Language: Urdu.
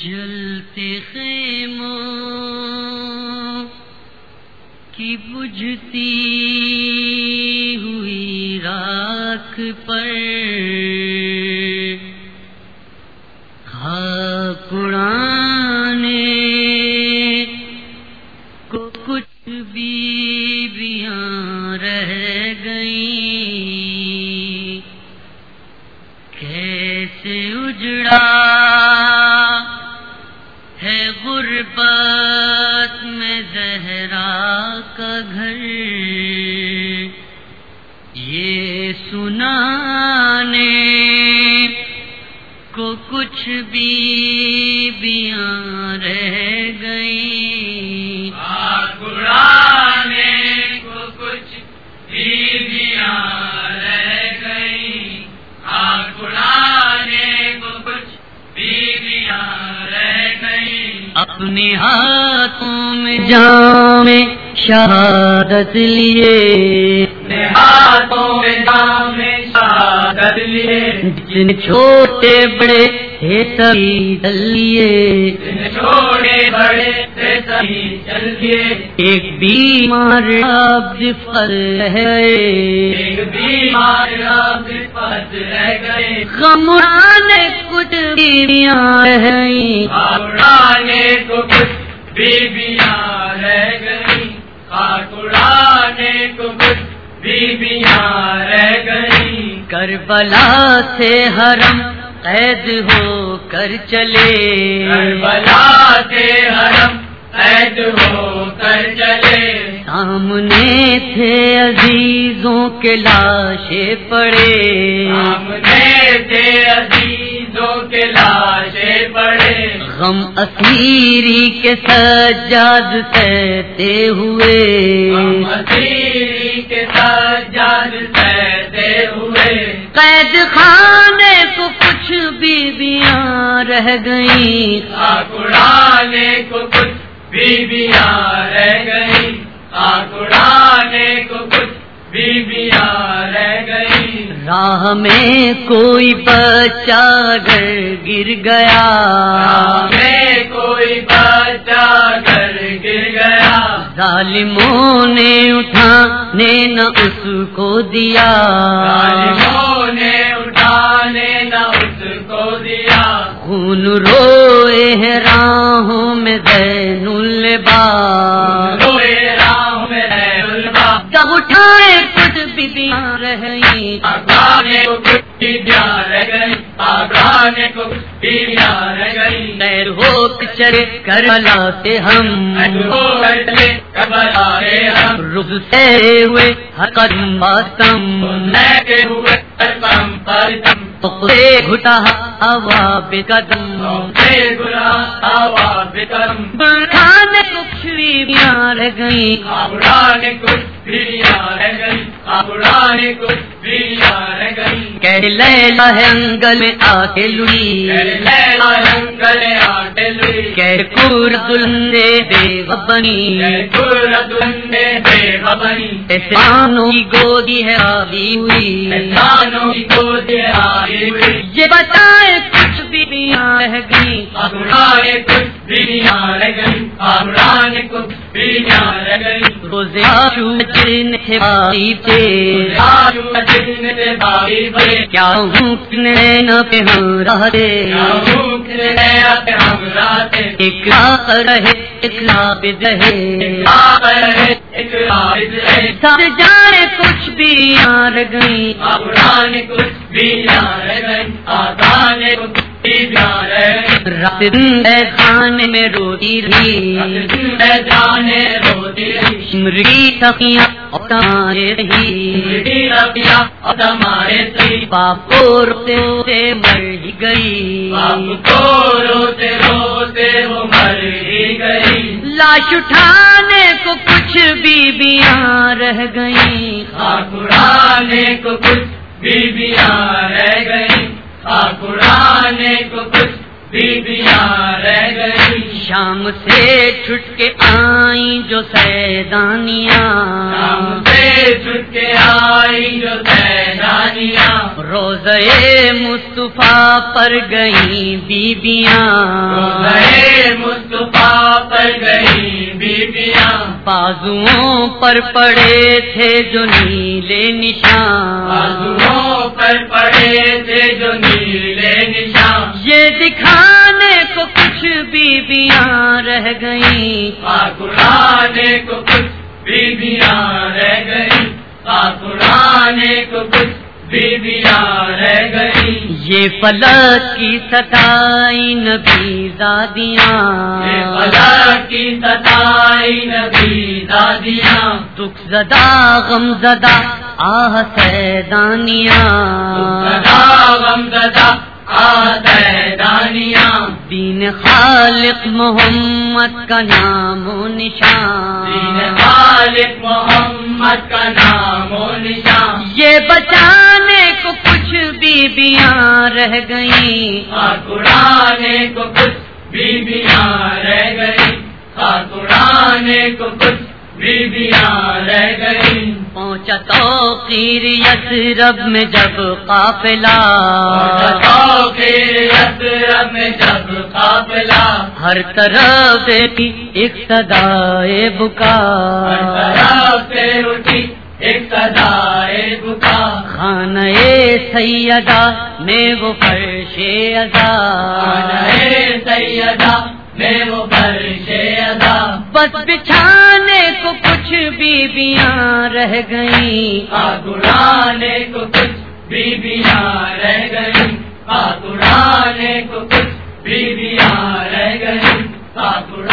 جلتے خیموں کی بجھتی ہوئی راکھ پر کڑانے کو کچھ بیویاں رہ گئی کیسے اجڑا بات میں زہرا کا گھر۔ یہ سنانے کو کچھ بھی بیاں رہ گئی اپنے ہاتھوں میں جام شہادت لیے۔ اپنے ہاتھوں میں جام شہادت لیے۔ جن چھوٹے بڑے تھے سبھی دلیے جن چھوڑے بڑے ایک بیمار فر ہے ایک بیمار پت رہ گئے۔ غمرانے کچھ بیویاں ہیں کو کچھ بیویاں رہ گئی کو کچھ بیویاں رہ گئی کربلا سے حرم قید ہو کر چلے۔ کربلا سے حرم سامنے تھے عزیزوں کے لاشیں پڑے۔ سامنے تھے عزیزوں کے لاشیں پڑے۔ غم اسیری کے سجاد سہتے ہوئے۔ مسیری کے سہتے ہوئے۔ قید خانے کو کچھ بیویاں رہ گئیں۔ آکڑانے کو کچھ رہ گئی آکڑانے کو کچھ بیویاں رہ گئی راہ میں کوئی بچہ گر گر گیا۔ میں کوئی بچہ گھر گر گیا۔ ظالموں نے اٹھانے نہ اس کو دیا۔ ظالموں نے اٹھانے نہ اس کو دیا۔ خون ہیں ہے البا. جب اٹھائے کچھ بیویاں رہ گئیں آگانے کو کچھ بیویاں رہ گئی آگانے کو کچھ بیویاں رہ گئی خیر ہو ہو کر رے ہم. رخ سے ہوئے ہر قدم ماتم گھٹا ہوا بے قدم گلا آوا بکرم بڑھانے کچھ رہ گئی کچھ بیویاں رہ گئی کہ لیلا ہے انگل میں آٹے کور بے دلنے بے احسانوں کی گودی ہے آگی ہوئی۔ کی یہ بتائے کچھ بیویاں رہ آبڑانے کچھ رہ گئی آبڑانے کچھ بیویاں رہ گئی روزے آشو جن تھے بھائی تھے آجو جن سے بھائی بڑے کیا ہوں نہ پہ ہم رہتے ایک لاکھ رہے ایک لابد رہے گئی رات باپ کو روتے روتے مر ہی گئی۔ لاش اٹھانے کو کچھ بیویاں رہ گئی آکڑانے کو کچھ بیویاں رہ گئی آکڑانے کو بیبیاں گئی شام سے چھٹ کے آئی جو سیدانیاں۔ شام سے چھٹ کے آئی جو سیدانیاں۔ روزے مصطفیٰ پر گئی بیبیاں۔ روزے مصطفیٰ پر گئی بیبیاں۔ بازوؤں پر پڑے تھے جو نیلے نشان۔ بیبیاں رہ گئیں۔ پاکرانے کو کچھ بیبیاں رہ گئی پاکرانے کو کچھ بیبیاں رہ یہ فلک کی ستائی نبی دادیاں یہ بلا کی ستائی نبی دادیاں دکھ زدہ غم زدہ آہ سیدانیاں۔ سدا غم سدا آتے دانیاں دین خالق محمد کا نام و دین نشان خالق محمد کا نام و نشان۔ یہ بچانے کو کچھ بیبیاں رہ گئیں۔ خاکرانے کو کچھ بیبیاں رہ گئی خاکرانے کو کچھ رہ گئی پہنچا تو قیر یسرب میں جب قافلہ۔ یسرب میں جب قافلہ۔ ہر طرف دیکھی ایک صدائے بکا۔ ہر طرف سے اٹھی ایک سدائے بکا۔ خانہ سیدہ میں وہ فرش ادا آنائے سیدہ وہ ادا بس بچھانے کو کچھ بیبیاں رہ گئیں آگڑانے کو کچھ بیبیاں رہ گئی آگڑانے کو کچھ بیبیاں رہ گئی آگڑ